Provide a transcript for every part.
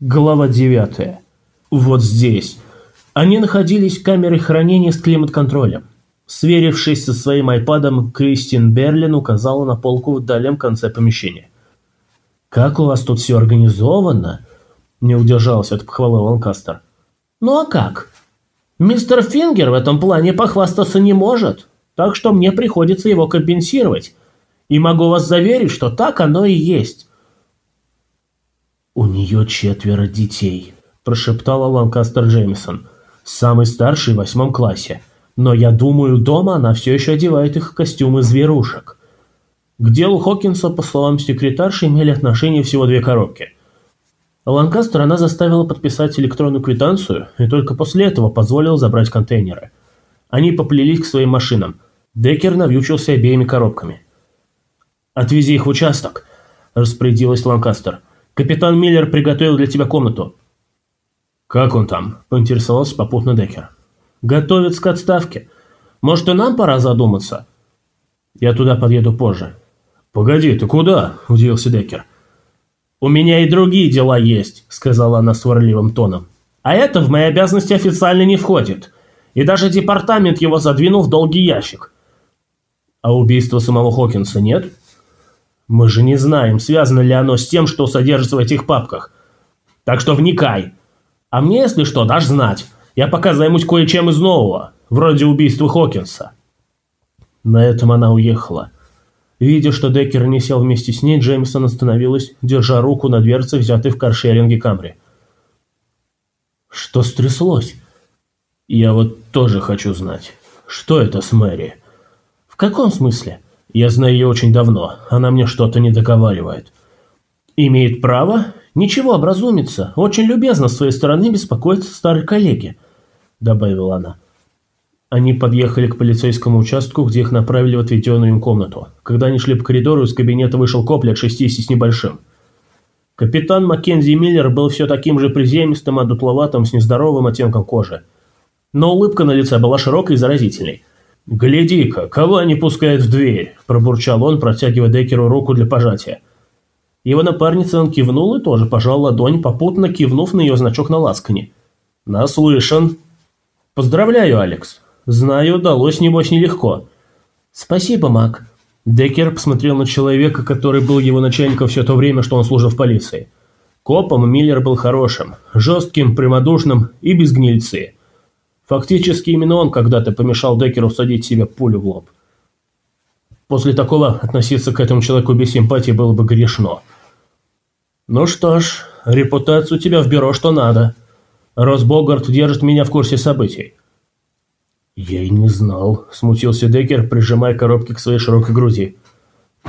Глава 9. Вот здесь. Они находились в камере хранения с климат-контролем. Сверившись со своим айпадом, Кристин Берлин указала на полку в дальнем конце помещения. «Как у вас тут все организовано?» – не удержался от похвалы Ланкастер. «Ну а как? Мистер Фингер в этом плане похвастаться не может, так что мне приходится его компенсировать. И могу вас заверить, что так оно и есть. «У нее четверо детей», – прошептала Ланкастер Джеймисон. «Самый старший в восьмом классе. Но я думаю, дома она все еще одевает их в костюмы зверушек». К делу Хокинса, по словам секретарши, имели отношение всего две коробки. Ланкастер она заставила подписать электронную квитанцию и только после этого позволила забрать контейнеры. Они поплелись к своим машинам. Деккер навьючился обеими коробками. «Отвези их в участок», – распорядилась Ланкастер. Капитан Миллер приготовил для тебя комнату». «Как он там?» – поинтересовался попутно Деккер. «Готовится к отставке. Может, и нам пора задуматься?» «Я туда подъеду позже». «Погоди, ты куда?» – удивился Деккер. «У меня и другие дела есть», – сказала она сварливым тоном. «А это в мои обязанности официально не входит. И даже департамент его задвинул в долгий ящик». «А убийства самого Хокинса нет?» Мы же не знаем, связано ли оно с тем, что содержится в этих папках. Так что вникай. А мне, если что, дашь знать. Я пока займусь кое-чем из нового, вроде убийства Хокинса. На этом она уехала. Видя, что Деккер не сел вместе с ней, Джеймсон остановилась, держа руку на дверце, взятой в каршеринге Камри. Что стряслось? Я вот тоже хочу знать. Что это с Мэри? В каком смысле? Я знаю ее очень давно, она мне что-то не договаривает. Имеет право? Ничего, образумится. Очень любезно с своей стороны беспокоиться старой коллеге, добавила она. Они подъехали к полицейскому участку, где их направили в отведенную им комнату. Когда они шли по коридору, из кабинета вышел коп лет 60 с небольшим. Капитан Маккензи Миллер был все таким же приземистым, одутловатым, с нездоровым оттенком кожи. Но улыбка на лице была широкой и заразительной. «Гляди-ка, кого они пускают в дверь?» – пробурчал он, протягивая Деккеру руку для пожатия. Его напарница он кивнул и тоже пожал ладонь, попутно кивнув на ее значок на ласкане. «Наслышан». «Поздравляю, Алекс. Знаю, удалось, небось, нелегко». «Спасибо, Мак». Деккер посмотрел на человека, который был его начальником все то время, что он служил в полиции. Копом Миллер был хорошим, жестким, прямодушным и без гнильцы. Фактически именно он когда-то помешал Деккеру всадить себе пулю в лоб. После такого относиться к этому человеку без симпатии было бы грешно. Ну что ж, репутация у тебя в бюро что надо. Росбогарт держит меня в курсе событий. Я и не знал, смутился Деккер, прижимая коробки к своей широкой груди.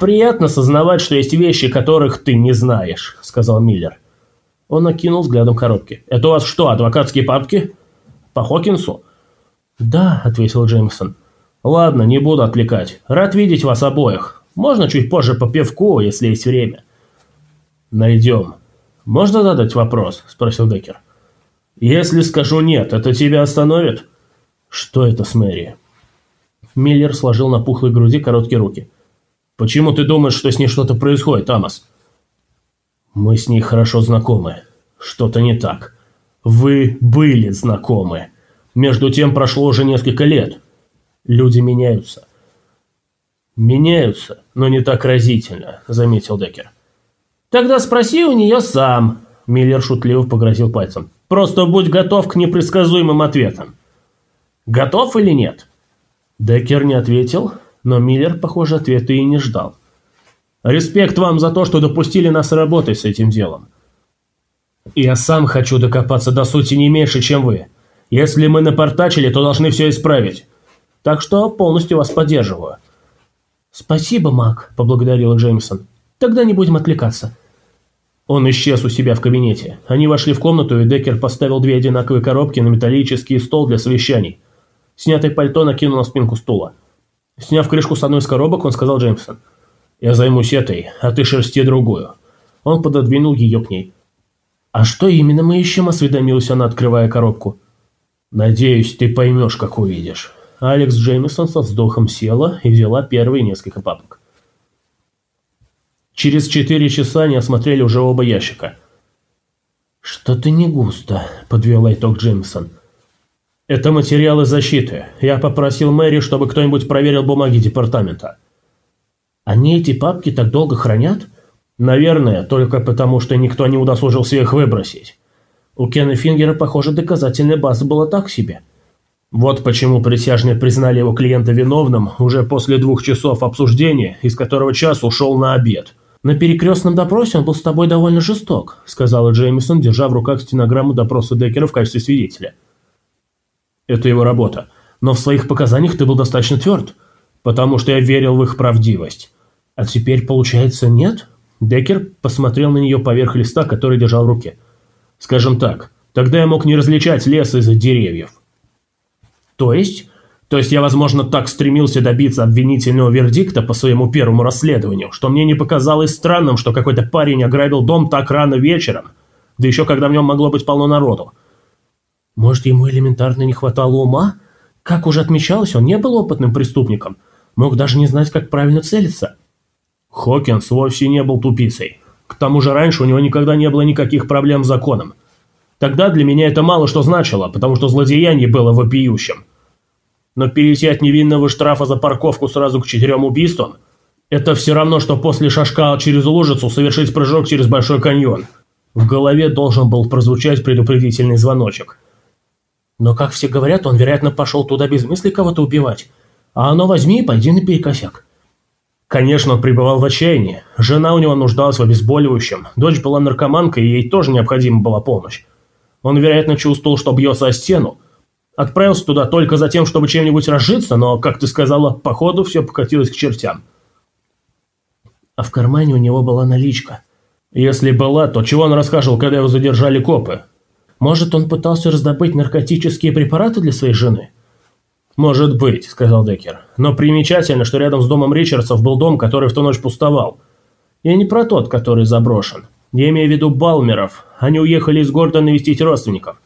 «Приятно сознавать, что есть вещи, которых ты не знаешь», — сказал Миллер. Он накинул взглядом коробки. «Это у вас что, адвокатские папки?» По Хокинсу?» «Да», — ответил Джеймсон. «Ладно, не буду отвлекать. Рад видеть вас обоих. Можно чуть позже по пивку, если есть время». «Найдем». «Можно задать вопрос?» – спросил Деккер. «Если скажу нет, это тебя остановит?» «Что это с Мэри?» Миллер сложил на пухлой груди короткие руки. «Почему ты думаешь, что с ней что-то происходит, Амос?» «Мы с ней хорошо знакомы. Что-то не так. Вы были знакомы. Между тем прошло уже несколько лет. Люди меняются. Меняются, но не так разительно, заметил Деккер. Тогда спроси у нее сам, Миллер шутливо погрозил пальцем. Просто будь готов к непредсказуемым ответам. Готов или нет? Деккер не ответил, но Миллер, похоже, ответа и не ждал. Респект вам за то, что допустили нас работать с этим делом. Я сам хочу докопаться до сути не меньше, чем вы. Если мы напортачили, то должны все исправить. Так что полностью вас поддерживаю». «Спасибо, Мак», – поблагодарил Джеймсон. «Тогда не будем отвлекаться». Он исчез у себя в кабинете. Они вошли в комнату, и Деккер поставил две одинаковые коробки на металлический стол для совещаний. Снятое пальто накинул на спинку стула. Сняв крышку с одной из коробок, он сказал Джеймсон. «Я займусь этой, а ты шерсти другую». Он пододвинул ее к ней. «А что именно мы ищем?» – осведомилась она, открывая коробку. «Надеюсь, ты поймешь, как увидишь». Алекс Джеймисон со вздохом села и взяла первые несколько папок. Через четыре часа они осмотрели уже оба ящика. «Что-то не густо», – подвел итог Джеймсон. «Это материалы защиты. Я попросил Мэри, чтобы кто-нибудь проверил бумаги департамента». «Они эти папки так долго хранят?» «Наверное, только потому, что никто не удосужился их выбросить. У Кена Фингера, похоже, доказательная база была так себе». Вот почему присяжные признали его клиента виновным уже после двух часов обсуждения, из которого час ушел на обед. «На перекрестном допросе он был с тобой довольно жесток», — сказала Джеймисон, держа в руках стенограмму допроса Деккера в качестве свидетеля. «Это его работа. Но в своих показаниях ты был достаточно тверд, потому что я верил в их правдивость. А теперь, получается, нет?» Деккер посмотрел на нее поверх листа, который держал в руке. «Скажем так, тогда я мог не различать лес из-за деревьев». То есть? То есть я, возможно, так стремился добиться обвинительного вердикта по своему первому расследованию, что мне не показалось странным, что какой-то парень ограбил дом так рано вечером, да еще когда в нем могло быть полно народу. Может, ему элементарно не хватало ума? Как уже отмечалось, он не был опытным преступником, мог даже не знать, как правильно целиться. Хокинс вовсе не был тупицей. К тому же раньше у него никогда не было никаких проблем с законом. Тогда для меня это мало что значило, потому что злодеяние было вопиющим. Но перейти от невинного штрафа за парковку сразу к четырем убийствам – это все равно, что после шашка через лужицу совершить прыжок через Большой каньон. В голове должен был прозвучать предупредительный звоночек. Но, как все говорят, он, вероятно, пошел туда без мысли кого-то убивать. А оно возьми и пойди наперекосяк. Конечно, он пребывал в отчаянии. Жена у него нуждалась в обезболивающем. Дочь была наркоманкой, и ей тоже необходима была помощь. Он, вероятно, чувствовал, что бьется о стену. Отправился туда только за тем, чтобы чем-нибудь разжиться, но, как ты сказала, походу все покатилось к чертям. А в кармане у него была наличка. Если была, то чего он рассказывал, когда его задержали копы? Может, он пытался раздобыть наркотические препараты для своей жены? «Может быть», — сказал Деккер. «Но примечательно, что рядом с домом Ричардсов был дом, который в ту ночь пустовал. И не про тот, который заброшен. Я имею в виду Балмеров. Они уехали из города навестить родственников.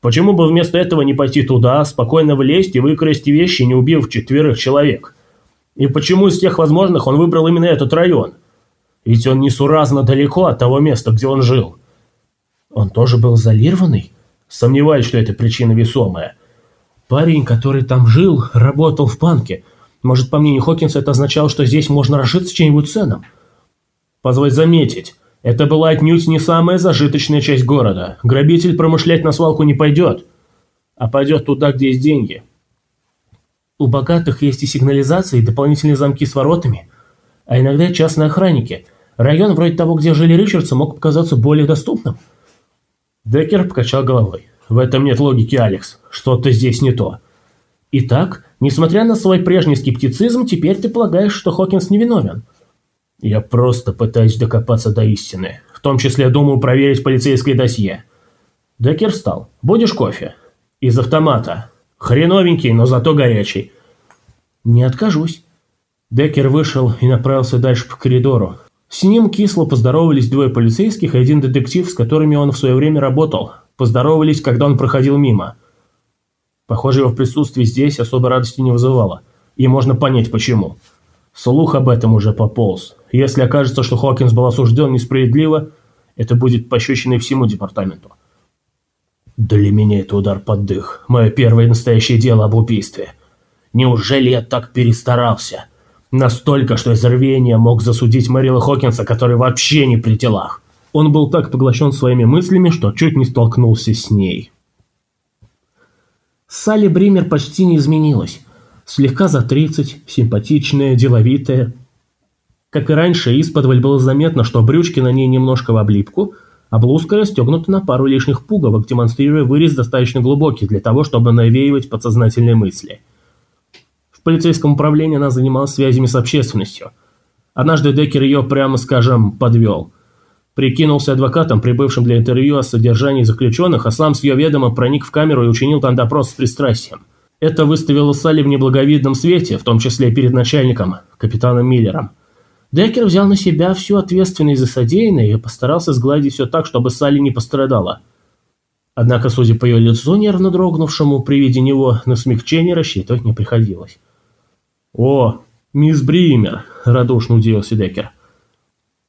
Почему бы вместо этого не пойти туда, спокойно влезть и выкрасть вещи, не убив четверых человек? И почему из тех возможных он выбрал именно этот район? Ведь он несуразно далеко от того места, где он жил. Он тоже был изолированный? Сомневаюсь, что это причина весомая. Парень, который там жил, работал в банке. Может, по мнению Хокинса, это означало, что здесь можно разжиться чем-нибудь ценным? Позволь заметить, это была отнюдь не самая зажиточная часть города. Грабитель промышлять на свалку не пойдет, а пойдет туда, где есть деньги. У богатых есть и сигнализация, и дополнительные замки с воротами, а иногда и частные охранники. Район вроде того, где жили Ричардсы, мог показаться более доступным. Деккер покачал головой. В этом нет логики, Алекс. Что-то здесь не то. Итак, несмотря на свой прежний скептицизм, теперь ты полагаешь, что Хокинс невиновен. Я просто пытаюсь докопаться до истины. В том числе думаю проверить полицейское досье. Деккер встал. Будешь кофе? Из автомата. Хреновенький, но зато горячий. Не откажусь. Деккер вышел и направился дальше по коридору. С ним кисло поздоровались двое полицейских и один детектив, с которыми он в свое время работал. Поздоровались, когда он проходил мимо. Похоже, его присутствие здесь особой радости не вызывало. И можно понять, почему. Слух об этом уже пополз. Если окажется, что Хокинс был осужден несправедливо, это будет пощечиной всему департаменту. Для меня это удар под дых. Мое первое настоящее дело об убийстве. Неужели я так перестарался? Настолько, что из рвения мог засудить Мэрила Хокинса, который вообще не при делах. Он был так поглощен своими мыслями, что чуть не столкнулся с ней. Салли Бример почти не изменилась слегка за 30, симпатичная, деловитая. Как и раньше, исподволь было заметно, что брючки на ней немножко в облипку, а блузка расстегнута на пару лишних пуговок, демонстрируя вырез достаточно глубокий для того, чтобы навеивать подсознательные мысли. В полицейском управлении она занималась связями с общественностью. Однажды Деккер ее, прямо скажем, подвел. Прикинулся адвокатом, прибывшим для интервью о содержании заключенных, а сам с ее ведома проник в камеру и учинил там допрос с пристрастием. Это выставило Салли в неблаговидном свете, в том числе перед начальником, капитаном Миллером. Деккер взял на себя всю ответственность за содеянное и постарался сгладить все так, чтобы Салли не пострадала. Однако, судя по ее лицу, нервно дрогнувшему при виде него, на смягчение рассчитывать не приходилось. «О, мисс Бример!» – радушно удивился Деккер.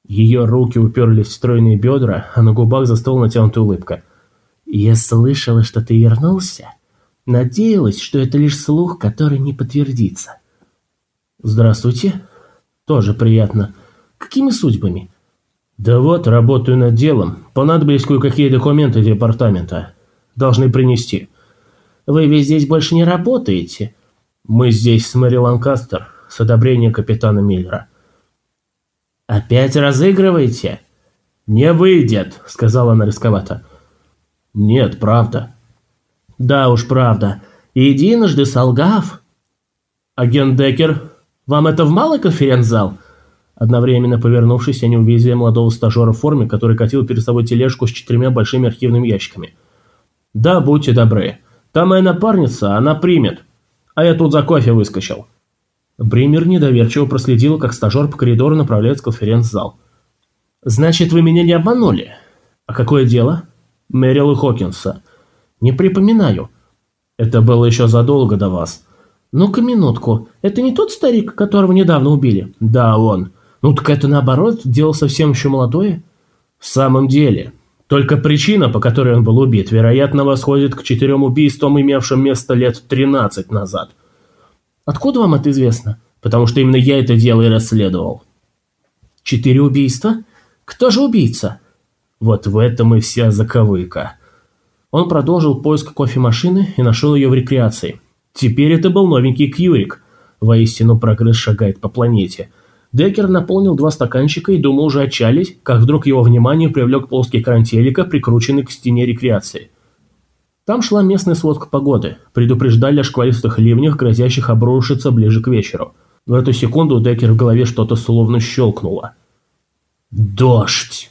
Ее руки уперлись в стройные бедра, а на губах застыла натянутая улыбка. «Я слышала, что ты вернулся. Надеялась, что это лишь слух, который не подтвердится». «Здравствуйте. Тоже приятно. Какими судьбами?» «Да вот, работаю над делом. Понадобились кое-какие документы департамента. Должны принести». «Вы ведь здесь больше не работаете?» «Мы здесь с Мэри Ланкастер, с одобрения капитана Миллера». «Опять разыгрываете?» «Не выйдет», — сказала она рисковато. «Нет, правда». «Да уж, правда. Единожды солгав...» «Агент Деккер, вам это в малый конференц-зал?» Одновременно повернувшись, они увидели молодого стажера в форме, который катил перед собой тележку с четырьмя большими архивными ящиками. «Да, будьте добры. Там моя напарница, она примет. А я тут за кофе выскочил». Бример недоверчиво проследил, как стажер по коридору направляется в конференц-зал. «Значит, вы меня не обманули? А какое дело?» «Мэрил и Хокинса». «Не припоминаю». «Это было еще задолго до вас». «Ну-ка, минутку. Это не тот старик, которого недавно убили?» «Да, он. Ну так это наоборот, дело совсем еще молодое». «В самом деле. Только причина, по которой он был убит, вероятно, восходит к четырем убийствам, имевшим место лет 13 назад». Откуда вам это известно? Потому что именно я это дело и расследовал. Четыре убийства? Кто же убийца? Вот в этом и вся заковыка. Он продолжил поиск кофемашины и нашел ее в рекреации. Теперь это был новенький Кьюрик. Воистину прогресс шагает по планете. Деккер наполнил два стаканчика и думал уже отчалить, как вдруг его внимание привлек плоский кран телека, прикрученный к стене рекреации. Там шла местная сводка погоды. Предупреждали о шквалистых ливнях, грозящих обрушиться ближе к вечеру. В эту секунду у Деккер в голове что-то словно щелкнуло. «Дождь!»